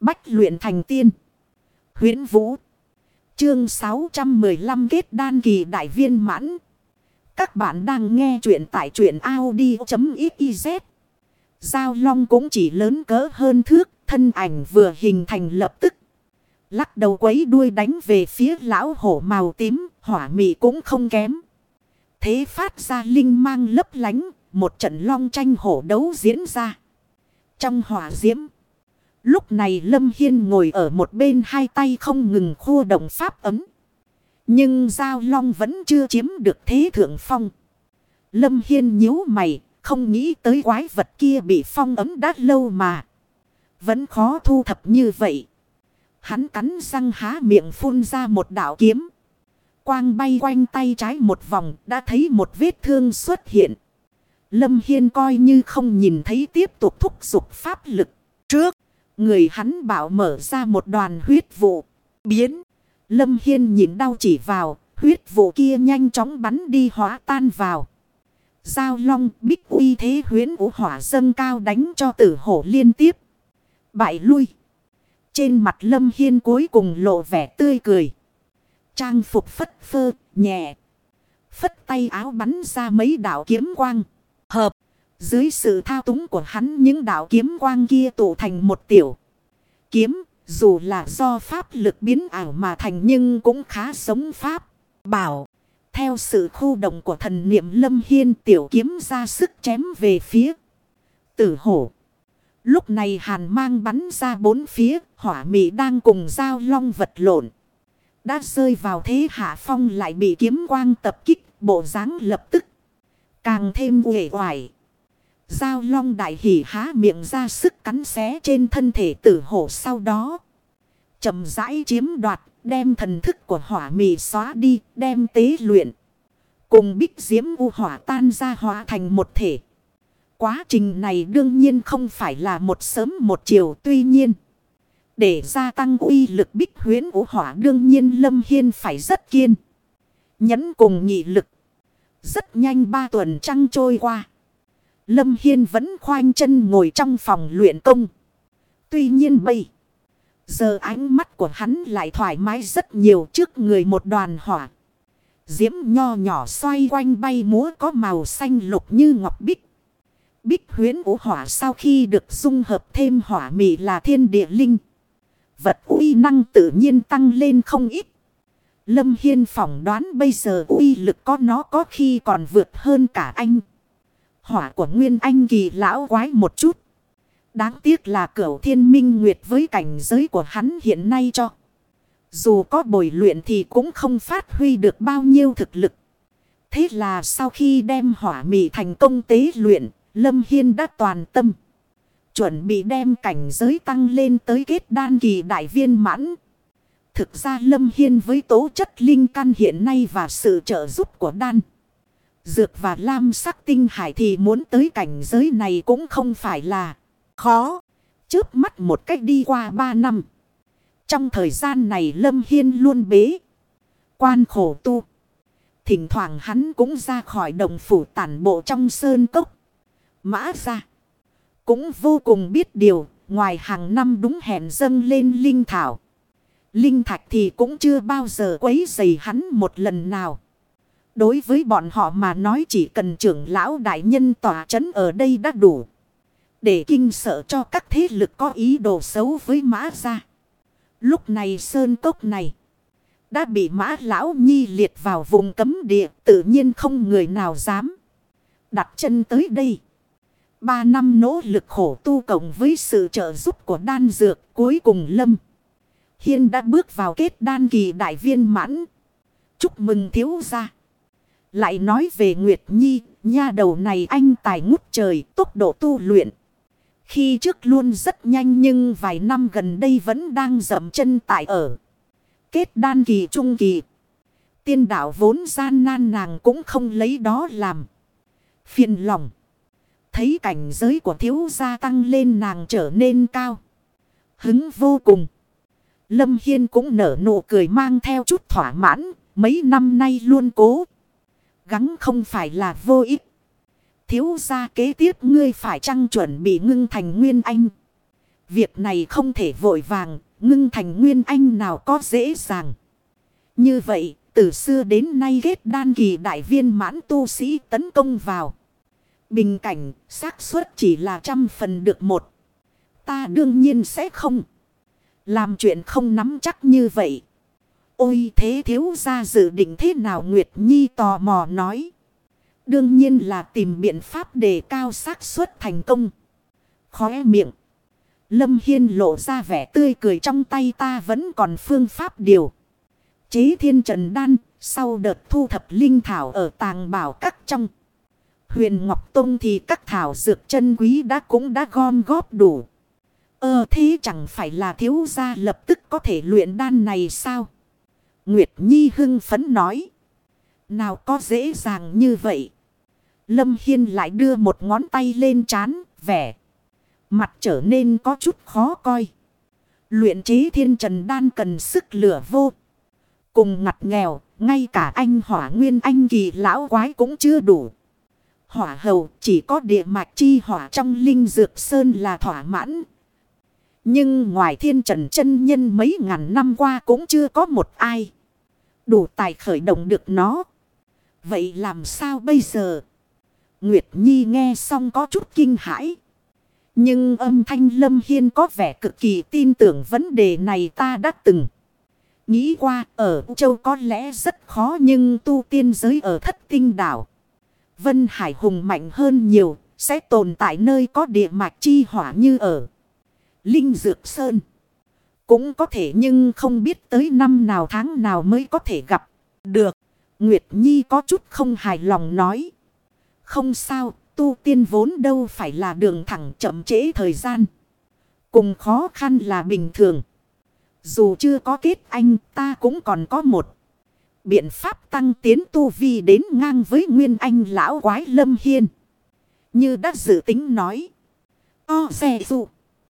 Bách luyện thành tiên. huyễn Vũ. Chương 615 kết đan kỳ đại viên mãn. Các bạn đang nghe truyện tại truyện Audi.xyz. Giao long cũng chỉ lớn cỡ hơn thước. Thân ảnh vừa hình thành lập tức. Lắc đầu quấy đuôi đánh về phía lão hổ màu tím. Hỏa mị cũng không kém. Thế phát ra linh mang lấp lánh. Một trận long tranh hổ đấu diễn ra. Trong hỏa diễm. Lúc này Lâm Hiên ngồi ở một bên hai tay không ngừng khu động pháp ấm. Nhưng Giao Long vẫn chưa chiếm được thế thượng phong. Lâm Hiên nhíu mày, không nghĩ tới quái vật kia bị phong ấm đã lâu mà. Vẫn khó thu thập như vậy. Hắn cắn răng há miệng phun ra một đạo kiếm. Quang bay quanh tay trái một vòng đã thấy một vết thương xuất hiện. Lâm Hiên coi như không nhìn thấy tiếp tục thúc giục pháp lực. Người hắn bảo mở ra một đoàn huyết vụ. Biến, Lâm Hiên nhìn đau chỉ vào, huyết vụ kia nhanh chóng bắn đi hóa tan vào. Giao long bích uy thế huyến vũ hỏa dâng cao đánh cho tử hổ liên tiếp. Bại lui. Trên mặt Lâm Hiên cuối cùng lộ vẻ tươi cười. Trang phục phất phơ, nhẹ. Phất tay áo bắn ra mấy đạo kiếm quang. Hợp. Dưới sự thao túng của hắn những đạo kiếm quang kia tụ thành một tiểu. Kiếm, dù là do pháp lực biến ảo mà thành nhưng cũng khá sống pháp. Bảo, theo sự khu động của thần niệm lâm hiên tiểu kiếm ra sức chém về phía. Tử hổ. Lúc này hàn mang bắn ra bốn phía, hỏa mị đang cùng giao long vật lộn. Đã rơi vào thế hạ phong lại bị kiếm quang tập kích, bộ dáng lập tức. Càng thêm uể oải. Giao long đại hỉ há miệng ra sức cắn xé trên thân thể tử hổ sau đó. chậm rãi chiếm đoạt, đem thần thức của hỏa mì xóa đi, đem tế luyện. Cùng bích diễm u hỏa tan ra hóa thành một thể. Quá trình này đương nhiên không phải là một sớm một chiều tuy nhiên. Để gia tăng uy lực bích huyến u hỏa đương nhiên Lâm Hiên phải rất kiên. Nhấn cùng nghị lực. Rất nhanh ba tuần trăng trôi qua. Lâm Hiên vẫn khoanh chân ngồi trong phòng luyện công. Tuy nhiên bây. Giờ ánh mắt của hắn lại thoải mái rất nhiều trước người một đoàn hỏa. Diễm nho nhỏ xoay quanh bay múa có màu xanh lục như ngọc bích. Bích huyến ủ hỏa sau khi được dung hợp thêm hỏa mị là thiên địa linh. Vật uy năng tự nhiên tăng lên không ít. Lâm Hiên phỏng đoán bây giờ uy lực có nó có khi còn vượt hơn cả anh. Hỏa của Nguyên Anh kỳ lão quái một chút. Đáng tiếc là cửu thiên minh nguyệt với cảnh giới của hắn hiện nay cho. Dù có bồi luyện thì cũng không phát huy được bao nhiêu thực lực. Thế là sau khi đem hỏa mị thành công tế luyện, Lâm Hiên đã toàn tâm. Chuẩn bị đem cảnh giới tăng lên tới kết đan kỳ đại viên mãn. Thực ra Lâm Hiên với tố chất linh căn hiện nay và sự trợ giúp của đan. Dược và lam sắc tinh hải thì muốn tới cảnh giới này cũng không phải là khó. Trước mắt một cách đi qua ba năm. Trong thời gian này Lâm Hiên luôn bế. Quan khổ tu. Thỉnh thoảng hắn cũng ra khỏi đồng phủ tản bộ trong sơn cốc. Mã ra. Cũng vô cùng biết điều. Ngoài hàng năm đúng hẹn dâng lên linh thảo. Linh thạch thì cũng chưa bao giờ quấy dày hắn một lần nào. Đối với bọn họ mà nói chỉ cần trưởng lão đại nhân tỏa chấn ở đây đã đủ. Để kinh sợ cho các thế lực có ý đồ xấu với mã ra. Lúc này sơn cốc này. Đã bị mã lão nhi liệt vào vùng cấm địa. Tự nhiên không người nào dám. Đặt chân tới đây. Ba năm nỗ lực khổ tu cộng với sự trợ giúp của đan dược cuối cùng lâm. Hiên đã bước vào kết đan kỳ đại viên mãn. Chúc mừng thiếu gia. Lại nói về Nguyệt Nhi, nha đầu này anh tài ngút trời, tốc độ tu luyện. Khi trước luôn rất nhanh nhưng vài năm gần đây vẫn đang dậm chân tại ở. Kết đan kỳ trung kỳ. Tiên đạo vốn gian nan nàng cũng không lấy đó làm. Phiền lòng. Thấy cảnh giới của thiếu gia tăng lên nàng trở nên cao. Hứng vô cùng. Lâm Hiên cũng nở nụ cười mang theo chút thỏa mãn. Mấy năm nay luôn cố gắng không phải là vô ích. Thiếu gia kế tiếp ngươi phải chăng chuẩn bị ngưng thành nguyên anh. Việc này không thể vội vàng, ngưng thành nguyên anh nào có dễ dàng. Như vậy, từ xưa đến nay ghét đan kỳ đại viên mãn tu sĩ tấn công vào. Bình cảnh, xác suất chỉ là trăm phần được một. Ta đương nhiên sẽ không. Làm chuyện không nắm chắc như vậy. Ôi thế thiếu ra dự định thế nào Nguyệt Nhi tò mò nói. Đương nhiên là tìm biện pháp để cao xác suất thành công. Khóe miệng. Lâm Hiên lộ ra vẻ tươi cười trong tay ta vẫn còn phương pháp điều. Chế thiên trần đan, sau đợt thu thập linh thảo ở tàng bảo các trong. Huyền Ngọc Tông thì các thảo dược chân quý đã cũng đã gom góp đủ. Ờ thế chẳng phải là thiếu gia lập tức có thể luyện đan này sao? Nguyệt Nhi hưng phấn nói. Nào có dễ dàng như vậy. Lâm Hiên lại đưa một ngón tay lên chán, vẻ. Mặt trở nên có chút khó coi. Luyện chế thiên trần đan cần sức lửa vô. Cùng ngặt nghèo, ngay cả anh hỏa nguyên anh kỳ lão quái cũng chưa đủ. Hỏa hầu chỉ có địa mạch chi hỏa trong linh dược sơn là thỏa mãn. Nhưng ngoài thiên trần chân nhân mấy ngàn năm qua cũng chưa có một ai. Đủ tài khởi động được nó. Vậy làm sao bây giờ? Nguyệt Nhi nghe xong có chút kinh hãi. Nhưng âm thanh Lâm Hiên có vẻ cực kỳ tin tưởng vấn đề này ta đã từng. Nghĩ qua ở châu có lẽ rất khó nhưng tu tiên giới ở thất tinh đảo. Vân Hải Hùng mạnh hơn nhiều, sẽ tồn tại nơi có địa mạch chi hỏa như ở Linh Dược Sơn. Cũng có thể nhưng không biết tới năm nào tháng nào mới có thể gặp. Được, Nguyệt Nhi có chút không hài lòng nói. Không sao, tu tiên vốn đâu phải là đường thẳng chậm trễ thời gian. Cùng khó khăn là bình thường. Dù chưa có kết anh ta cũng còn có một. Biện pháp tăng tiến tu vi đến ngang với nguyên anh lão quái lâm hiên. Như đã dự tính nói. O xe dụ.